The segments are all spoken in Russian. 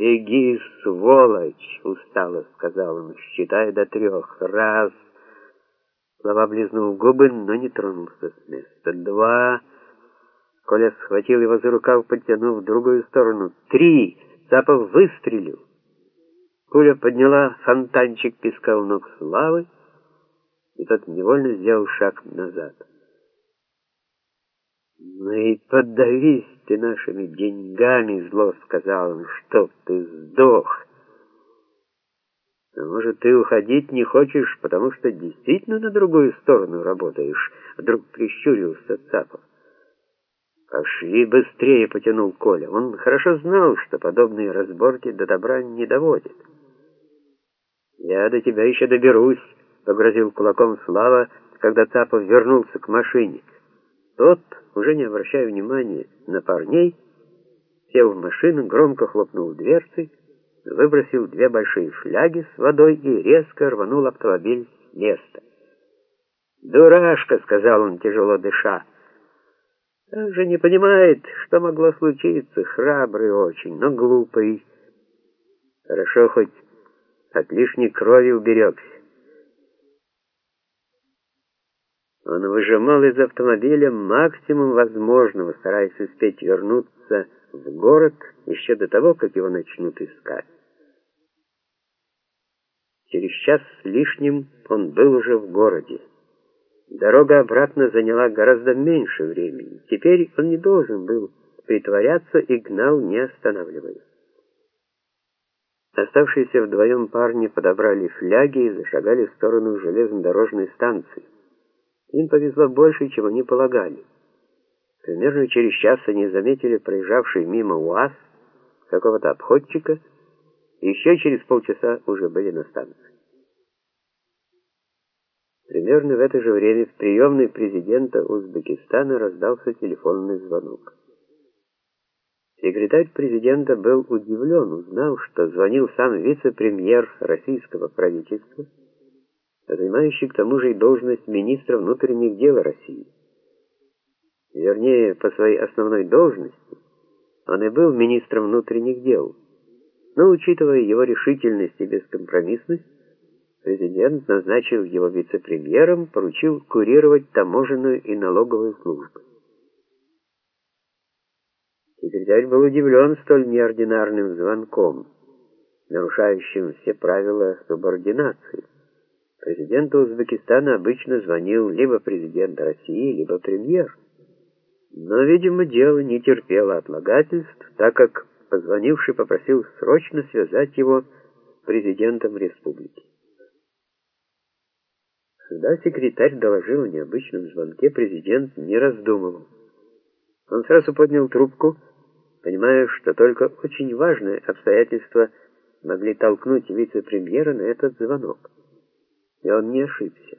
«Беги, сволочь!» — устало сказал он, считая до трех. «Раз!» Слова близнул губы, но не тронулся с места. «Два!» Коля схватил его за рукав, подтянув в другую сторону. «Три!» Цапов выстрелил. Пуля подняла фонтанчик песка у ног Славы, и тот невольно сделал шаг назад. «Ну и подавись ты нашими деньгами!» — зло сказал он, — «чтоб ты сдох!» «А может, ты уходить не хочешь, потому что действительно на другую сторону работаешь?» — вдруг прищурился Цапов. «Пошли быстрее!» — потянул Коля. Он хорошо знал, что подобные разборки до добра не доводят. «Я до тебя еще доберусь!» — погрозил кулаком Слава, когда Цапов вернулся к машине. Тот, уже не обращая внимания на парней, сел в машину, громко хлопнул дверцей, выбросил две большие фляги с водой и резко рванул автомобиль с места. «Дурашка!» — сказал он, тяжело дыша. «Даже не понимает, что могло случиться. Храбрый очень, но глупый. Хорошо хоть от лишней крови уберегся. Он выжимал из автомобиля максимум возможного, стараясь успеть вернуться в город еще до того, как его начнут искать. Через час с лишним он был уже в городе. Дорога обратно заняла гораздо меньше времени. Теперь он не должен был притворяться и гнал, не останавливаясь. Оставшиеся вдвоем парни подобрали фляги и зашагали в сторону железнодорожной станции. Им повезло больше, чем они полагали. Примерно через час они заметили проезжавший мимо УАЗ какого-то обходчика, и еще через полчаса уже были на станции. Примерно в это же время в приемной президента Узбекистана раздался телефонный звонок. Секретарь президента был удивлен, узнав, что звонил сам вице-премьер российского правительства, занимающий к тому же и должность министра внутренних дел России. Вернее, по своей основной должности он и был министром внутренних дел. Но, учитывая его решительность и бескомпромиссность, президент назначил его вице-премьером, поручил курировать таможенную и налоговую службы. Секретарь был удивлен столь неординарным звонком, нарушающим все правила субординации. Президенту Узбекистана обычно звонил либо президент России, либо премьер. Но, видимо, дело не терпело отлагательств, так как позвонивший попросил срочно связать его с президентом республики. Когда секретарь доложил о необычном звонке, президент не раздумывал. Он сразу поднял трубку, понимая, что только очень важные обстоятельства могли толкнуть вице-премьера на этот звонок и он не ошибся.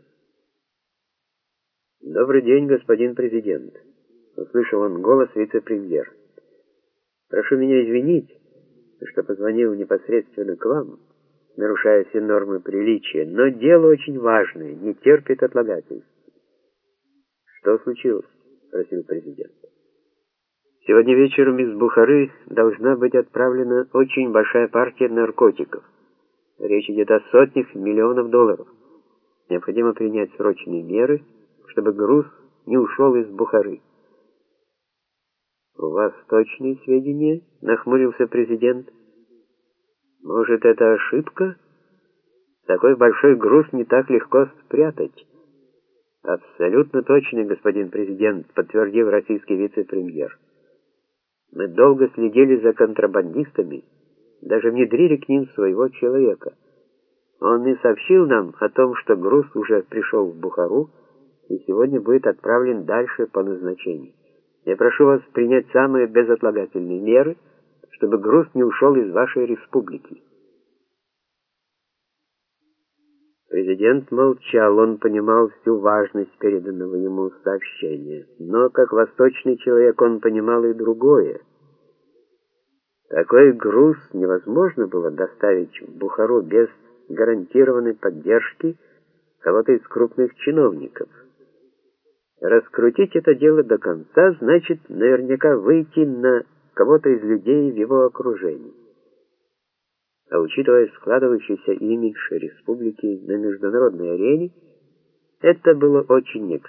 «Добрый день, господин президент», — услышал он голос вице-премьера. «Прошу меня извинить, что позвонил непосредственно к вам, нарушая все нормы приличия, но дело очень важное, не терпит отлагательств». «Что случилось?» — спросил президент. «Сегодня вечером из Бухары должна быть отправлена очень большая партия наркотиков. Речь идет о сотнях миллионов долларов». Необходимо принять срочные меры, чтобы груз не ушел из Бухары. «У вас точные сведения?» — нахмурился президент. «Может, это ошибка? Такой большой груз не так легко спрятать». «Абсолютно точно, господин президент», — подтвердил российский вице-премьер. «Мы долго следили за контрабандистами, даже внедрили к ним своего человека». Он и сообщил нам о том, что груз уже пришел в Бухару и сегодня будет отправлен дальше по назначению. Я прошу вас принять самые безотлагательные меры, чтобы груз не ушел из вашей республики. Президент молчал, он понимал всю важность переданного ему сообщения. Но, как восточный человек, он понимал и другое. Такой груз невозможно было доставить в Бухару без гарантированной поддержки кого-то из крупных чиновников. Раскрутить это дело до конца значит наверняка выйти на кого-то из людей в его окружении. а учитывая складывающийся имидж республики на международной арене, это было очень не.